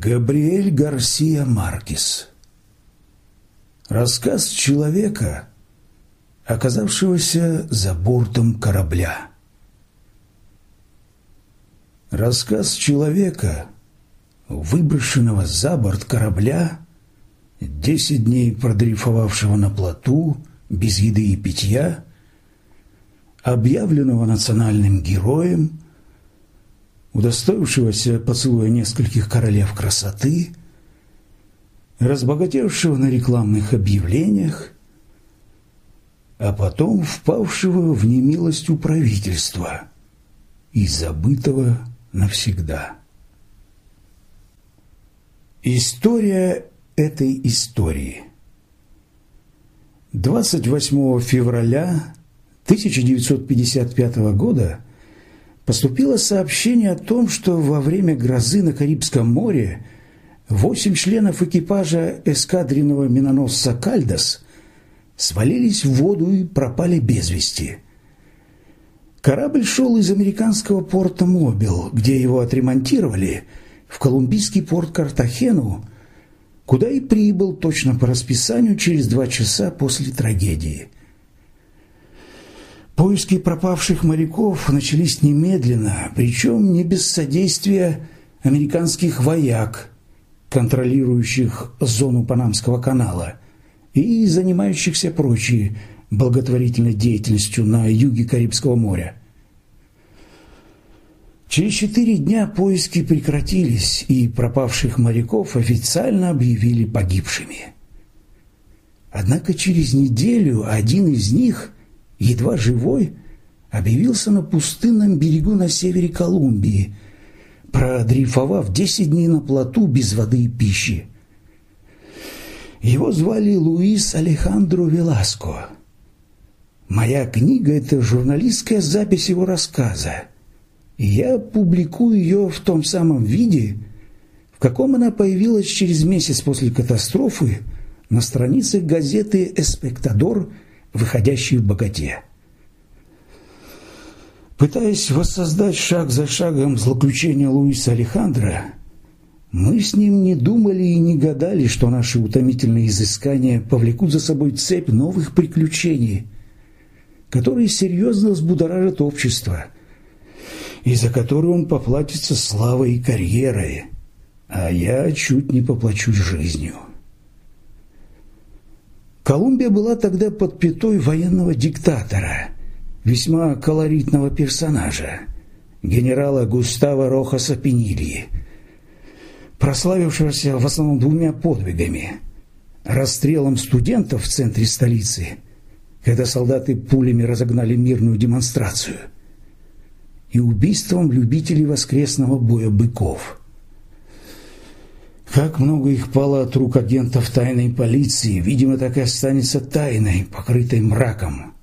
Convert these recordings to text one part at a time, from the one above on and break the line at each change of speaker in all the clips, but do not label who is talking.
Габриэль Гарсия Маркес Рассказ человека, оказавшегося за бортом корабля. Рассказ человека, выброшенного за борт корабля, десять дней продрейфовавшего на плоту, без еды и питья, объявленного национальным героем, удостоившегося поцелуя нескольких королев красоты, разбогатевшего на рекламных объявлениях, а потом впавшего в немилость у правительства и забытого навсегда. История этой истории. 28 февраля 1955 года поступило сообщение о том, что во время грозы на Карибском море восемь членов экипажа эскадренного миноносца «Кальдос» свалились в воду и пропали без вести. Корабль шел из американского порта Мобил, где его отремонтировали, в колумбийский порт Картахену, куда и прибыл точно по расписанию через два часа после трагедии – Поиски пропавших моряков начались немедленно, причем не без содействия американских вояк, контролирующих зону Панамского канала и занимающихся прочей благотворительной деятельностью на юге Карибского моря. Через четыре дня поиски прекратились, и пропавших моряков официально объявили погибшими. Однако через неделю один из них – едва живой, объявился на пустынном берегу на севере Колумбии, продрейфовав 10 дней на плоту без воды и пищи. Его звали Луис Алехандро Веласко. Моя книга – это журналистская запись его рассказа, я публикую ее в том самом виде, в каком она появилась через месяц после катастрофы на страницах газеты «Эспектадор» выходящий в богате. Пытаясь воссоздать шаг за шагом злоключения Луиса Алехандро, мы с ним не думали и не гадали, что наши утомительные изыскания повлекут за собой цепь новых приключений, которые серьезно взбудоражат общество, и за которые он поплатится славой и карьерой, а я чуть не поплачусь жизнью. Колумбия была тогда под пятой военного диктатора, весьма колоритного персонажа, генерала Густава Рохаса Пенильи, прославившегося в основном двумя подвигами – расстрелом студентов в центре столицы, когда солдаты пулями разогнали мирную демонстрацию, и убийством любителей воскресного боя быков – как много их пало от рук агентов тайной полиции, видимо, так и останется тайной, покрытой мраком.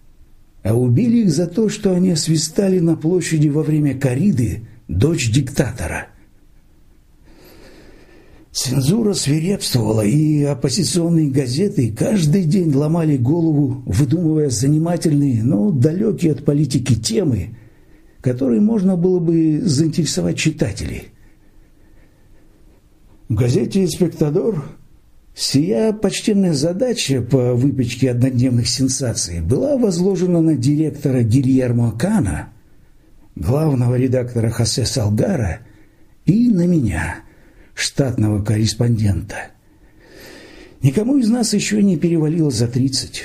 А убили их за то, что они освистали на площади во время кориды дочь диктатора. Цензура свирепствовала, и оппозиционные газеты каждый день ломали голову, выдумывая занимательные, но далекие от политики темы, которые можно было бы заинтересовать читателей – в газете «Инспектадор» сия почтенная задача по выпечке однодневных сенсаций была возложена на директора Гильермо Кана, главного редактора Хосе Салгара и на меня, штатного корреспондента. Никому из нас еще не перевалило за тридцать.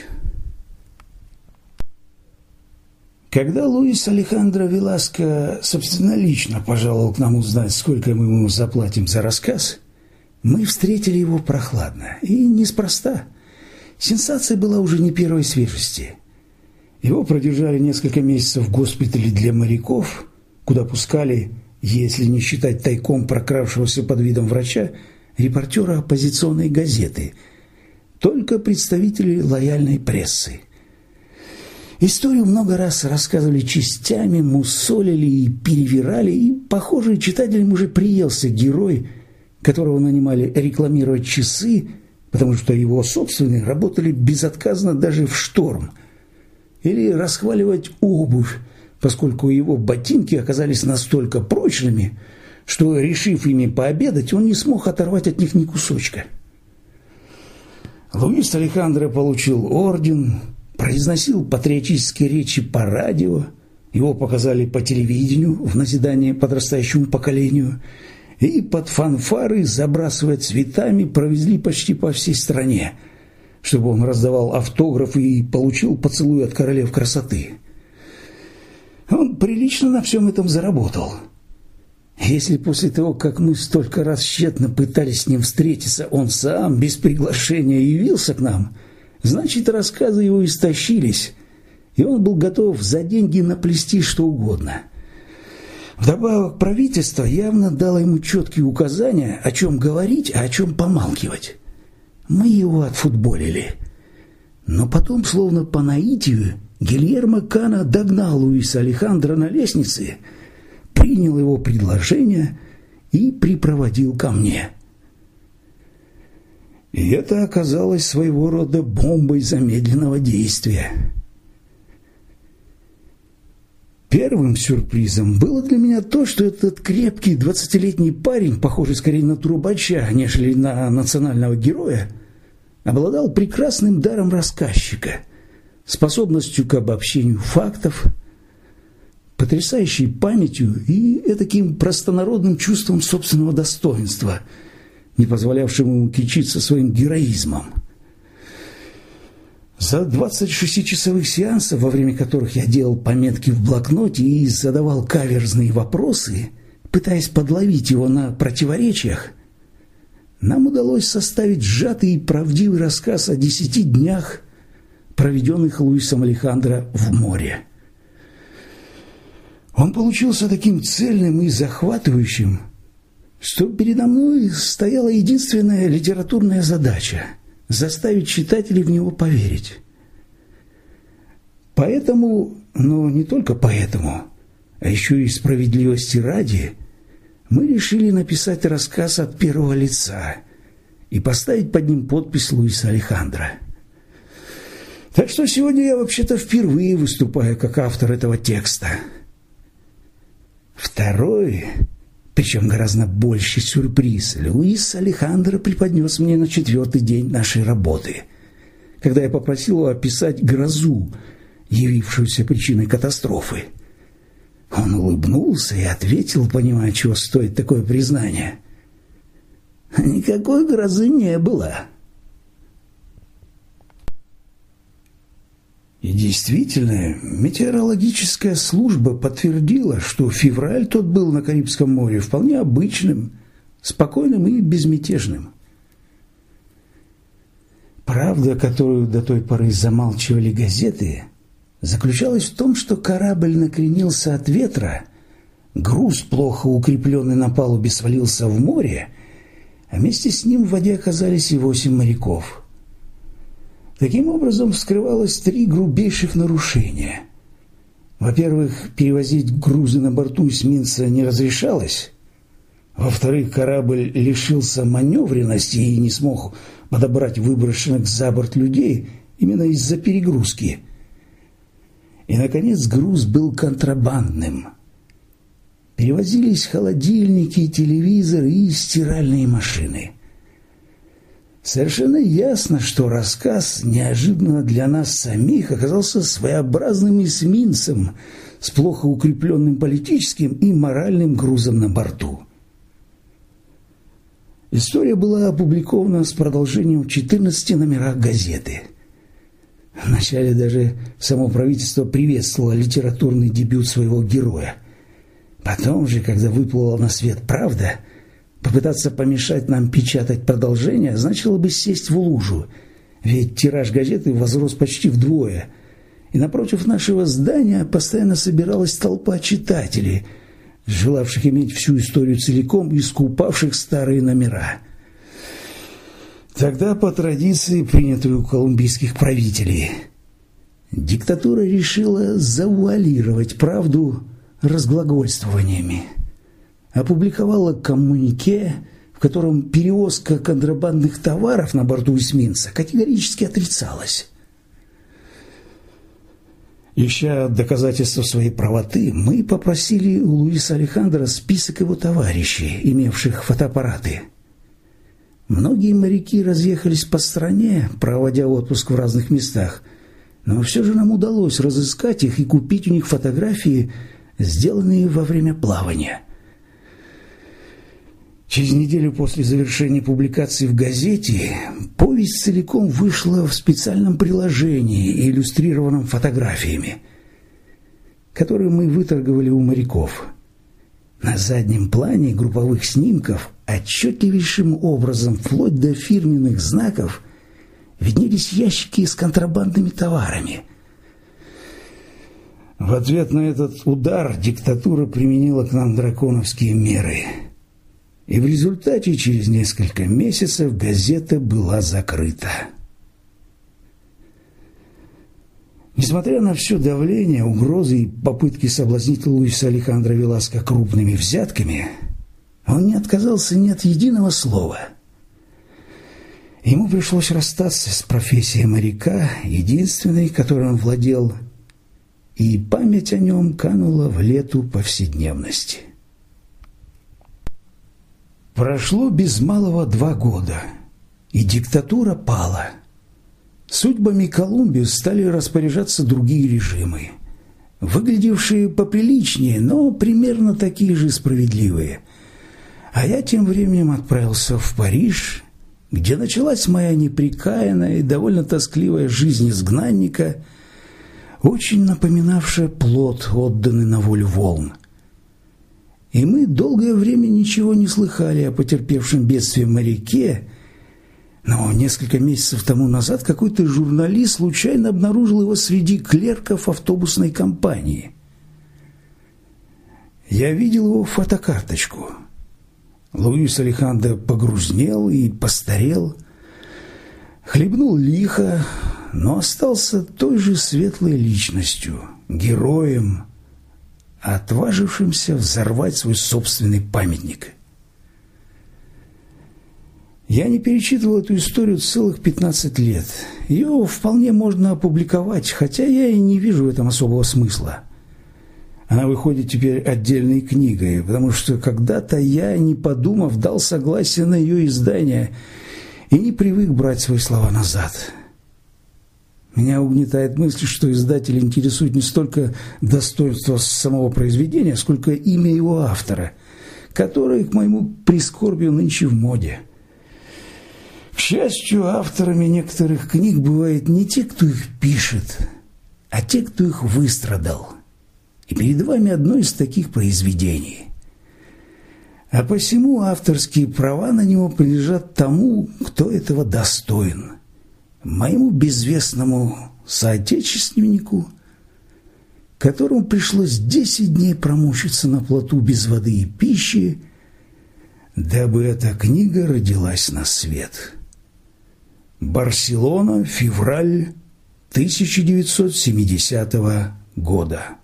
Когда Луис Алехандро Веласко собственнолично пожаловал к нам узнать, сколько мы ему заплатим за рассказ – мы встретили его прохладно, и неспроста. Сенсация была уже не первой свежести. Его продержали несколько месяцев в госпитале для моряков, куда пускали, если не считать тайком прокравшегося под видом врача, репортера оппозиционной газеты, только представители лояльной прессы. Историю много раз рассказывали частями, мусолили и перевирали, и, похоже, читателям уже приелся герой – которого нанимали рекламировать часы, потому что его собственные работали безотказно даже в шторм, или расхваливать обувь, поскольку его ботинки оказались настолько прочными, что, решив ими пообедать, он не смог оторвать от них ни кусочка. Луис Алехандро получил орден, произносил патриотические речи по радио, его показали по телевидению в назидание подрастающему поколению, и под фанфары, забрасывая цветами, провезли почти по всей стране, чтобы он раздавал автографы и получил поцелуй от королев красоты. Он прилично на всем этом заработал. Если после того, как мы столько раз тщетно пытались с ним встретиться, он сам без приглашения явился к нам, значит, рассказы его истощились, и он был готов за деньги наплести что угодно. Вдобавок правительство явно дало ему четкие указания, о чем говорить, а о чем помалкивать. Мы его отфутболили. Но потом, словно по наитию, Гильермо Кана догнал Луиса Алехандро на лестнице, принял его предложение и припроводил ко мне. И это оказалось своего рода бомбой замедленного действия. Первым сюрпризом было для меня то, что этот крепкий двадцатилетний парень, похожий скорее на трубача, нежели на национального героя, обладал прекрасным даром рассказчика – способностью к обобщению фактов, потрясающей памятью и таким простонародным чувством собственного достоинства, не позволявшим ему кичиться своим героизмом. За 26 часовых сеансов, во время которых я делал пометки в блокноте и задавал каверзные вопросы, пытаясь подловить его на противоречиях, нам удалось составить сжатый и правдивый рассказ о десяти днях проведенных Луисом Алехандро в море. Он получился таким цельным и захватывающим, что передо мной стояла единственная литературная задача – заставить читателей в него поверить. Поэтому, но не только поэтому, а еще и справедливости ради, мы решили написать рассказ от первого лица и поставить под ним подпись Луиса Алехандро – так что сегодня я вообще-то впервые выступаю как автор этого текста. Второй, причем гораздо больший сюрприз, Луис Алехандро преподнес мне на четвертый день нашей работы, когда я попросил его описать грозу, явившуюся причиной катастрофы. Он улыбнулся и ответил, понимая, чего стоит такое признание. «Никакой грозы не было». И действительно, метеорологическая служба подтвердила, что февраль тот был на Карибском море вполне обычным, спокойным и безмятежным. Правда, которую до той поры замалчивали газеты, заключалась в том, что корабль накренился от ветра, груз, плохо укрепленный на палубе, свалился в море, а вместе с ним в воде оказались и восемь моряков – Таким образом, скрывалось три грубейших нарушения. Во-первых, перевозить грузы на борту эсминца не разрешалось. Во-вторых, корабль лишился маневренности и не смог подобрать выброшенных за борт людей именно из-за перегрузки. И, наконец, груз был контрабандным. Перевозились холодильники, телевизоры и стиральные машины – Совершенно ясно, что рассказ неожиданно для нас самих оказался своеобразным эсминцем с плохо укрепленным политическим и моральным грузом на борту. История была опубликована с продолжением в 14 номерах газеты. Вначале даже само правительство приветствовало литературный дебют своего героя. Потом же, когда выплыла на свет правда – Попытаться помешать нам печатать продолжение значило бы сесть в лужу, ведь тираж газеты возрос почти вдвое, и напротив нашего здания постоянно собиралась толпа читателей, желавших иметь всю историю целиком и скупавших старые номера. Тогда, по традиции, принятой у колумбийских правителей, диктатура решила завуалировать правду разглагольствованиями опубликовала коммунике, в котором перевозка контрабандных товаров на борту эсминца категорически отрицалась. Ища доказательства своей правоты, мы попросили у Луиса Алехандро список его товарищей, имевших фотоаппараты. Многие моряки разъехались по стране, проводя отпуск в разных местах, но все же нам удалось разыскать их и купить у них фотографии, сделанные во время плавания. Через неделю после завершения публикации в газете повесть целиком вышла в специальном приложении, иллюстрированном фотографиями, которые мы выторговали у моряков. На заднем плане групповых снимков отчетливейшим образом, вплоть до фирменных знаков, виднелись ящики с контрабандными товарами. В ответ на этот удар диктатура применила к нам драконовские меры – и в результате через несколько месяцев газета была закрыта. Несмотря на все давление, угрозы и попытки соблазнить Луиса Алехандро Веласко крупными взятками, он не отказался ни от единого слова. Ему пришлось расстаться с профессией моряка, единственной, которой он владел, и память о нем канула в лету повседневности. Прошло без малого два года, и диктатура пала. Судьбами Колумбии стали распоряжаться другие режимы, выглядевшие поприличнее, но примерно такие же справедливые. А я тем временем отправился в Париж, где началась моя неприкаянная и довольно тоскливая жизнь изгнанника, очень напоминавшая плод, отданный на волю волн. И мы долгое время ничего не слыхали о потерпевшем бедствие моряке, но несколько месяцев тому назад какой-то журналист случайно обнаружил его среди клерков автобусной компании. Я видел его фотокарточку. Луис Алехандро погрузнел и постарел, хлебнул лихо, но остался той же светлой личностью, героем, отважившимся взорвать свой собственный памятник. Я не перечитывал эту историю целых 15 лет. Ее вполне можно опубликовать, хотя я и не вижу в этом особого смысла. Она выходит теперь отдельной книгой, потому что когда-то я, не подумав, дал согласие на ее издание и не привык брать свои слова назад. Меня угнетает мысль, что издатель интересует не столько достоинство самого произведения, сколько имя его автора, которое, к моему прискорбию, нынче в моде. К счастью, авторами некоторых книг бывают не те, кто их пишет, а те, кто их выстрадал. И перед вами одно из таких произведений. А посему авторские права на него принадлежат тому, кто этого достоин – моему безвестному соотечественнику, которому пришлось десять дней промучиться на плоту без воды и пищи, дабы эта книга родилась на свет. Барселона, февраль 1970 года.